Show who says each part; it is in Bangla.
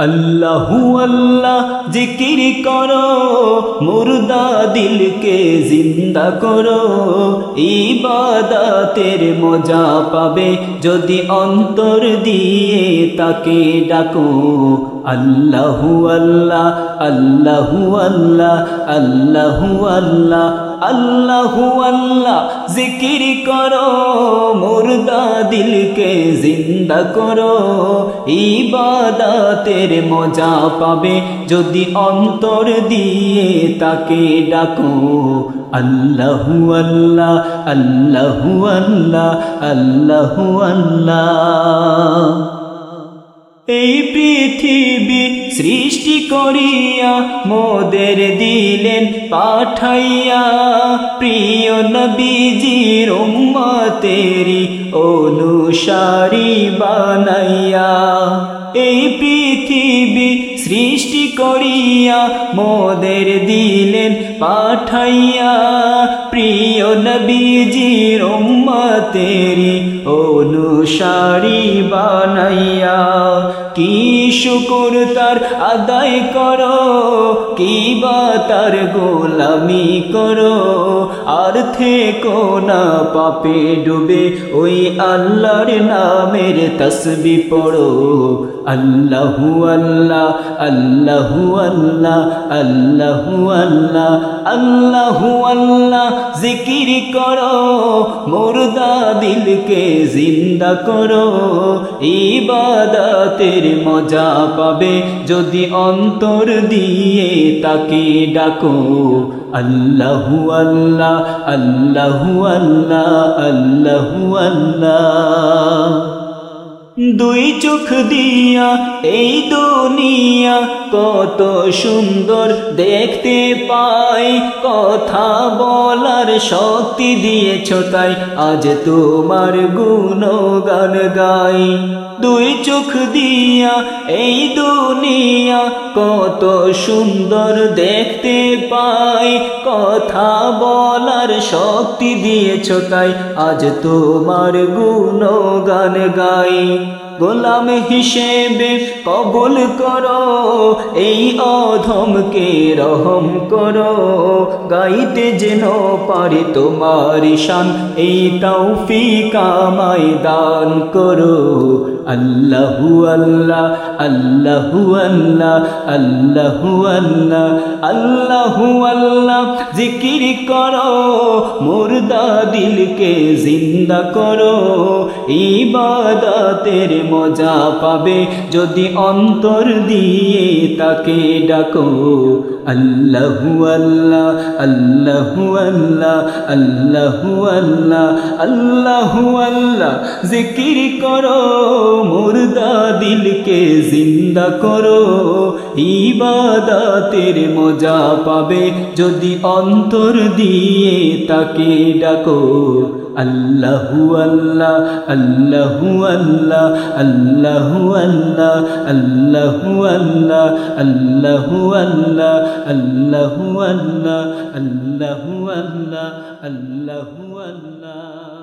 Speaker 1: আল্লাহু আল্লাহ জিকির করো, মুর্দা দিলকে জিন্দা করো। ইবাদাতের মজা পাবে যদি অন্তর দিয়ে তাকে ডাকো। আল্লাহু আল্লাহ আল্লাহু আল্লাহ আল্লাহু আল্লাহ। আল্লাহু আল্লাহ জিকির করো, মুর্দা দিলকে জিন্দা করো। ইবাদাতের মজা পাবে যদি অন্তর দিয়ে তাকে ডাকো। আল্লাহু আল্লাহ আল্লাহু আল্লাহ আল্লাহু আল্লাহ এই পৃথিবী সৃষ্টি করিয়া মোদের দিলেন পাঠাইয়া। প্রিয় নবীজির উম্মতেরি অনুসারী বানাইয়া। সৃষ্টি করিয়া মোদের দিলেন পাঠাইয়া। প্রিয় নবীজির উম্মতেরি অনুসারী বানাইয়া। কি শুকুর তার আদায় করো? কি বা তার গোলামি করো? আর থেকো না পাপে ডুবে, ওই আল্লাহর নামের তসবি পড়ো। আল্লাহু আল্লাহ আল্লাহু আল্লাহ আল্লাহু আল্লাহ আল্লাহু আল্লাহ জিকির করো। মুর্দা দিলকে জিন্দা করো। ইবাদাতের মজা পাবে। যদি অন্তর দিয়ে তাকে ডাকো আল্লাহু আল্লাহ আল্লাহু আল্লাহ আল্লাহু আল্লাহ। দুই চোখ দিয়া এই দুনিয়া কত সুন্দর দেখতে পাই। কথা বলার শক্তি দিয়েছ তাই আজ তোমার গুণগান গাই। দুই চোখ দিয়া এই দুনিয়া কত সুন্দর দেখতে পাই। কথা বলার শক্তি দিয়েছ তাই আজ তোমার গুণগান গাই। গোলাম হিসেবে কবুল করো, এই অধমকে রহম করো। গাইতে যেন পারে তোমার শান এই তৌফিক আমায় দান করো। আল্লাহু আল্লাহ আল্লাহু আল্লাহ আল্লাহু আল্লাহ আল্লাহু আল্লাহ, জিকির করো। মুর্দা দিলকে জিন্দা করো। ইবাদাতের মজা পাবে যদি অন্তর দিয়ে তাকে ডাকো। আল্লাহু আল্লাহ আল্লাহু আল্লাহ আল্লাহু আল্লাহ আল্লাহু আল্লাহ, জিকির করো মুর্দা দিলকে জিন্দা করো। ইবাদাতের মজা পাবে যদি অন্তর দিয়ে তাকে ডাকো। আল্লাহু আল্লাহ আল্লাহু আল্লাহ আল্লাহু আল্লাহ আল্লাহু আল্লাহ আল্লাহু আল্লাহ আল্লাহু আল্লাহ আল্লাহু আল্লাহ আল্লাহু আল্লাহ।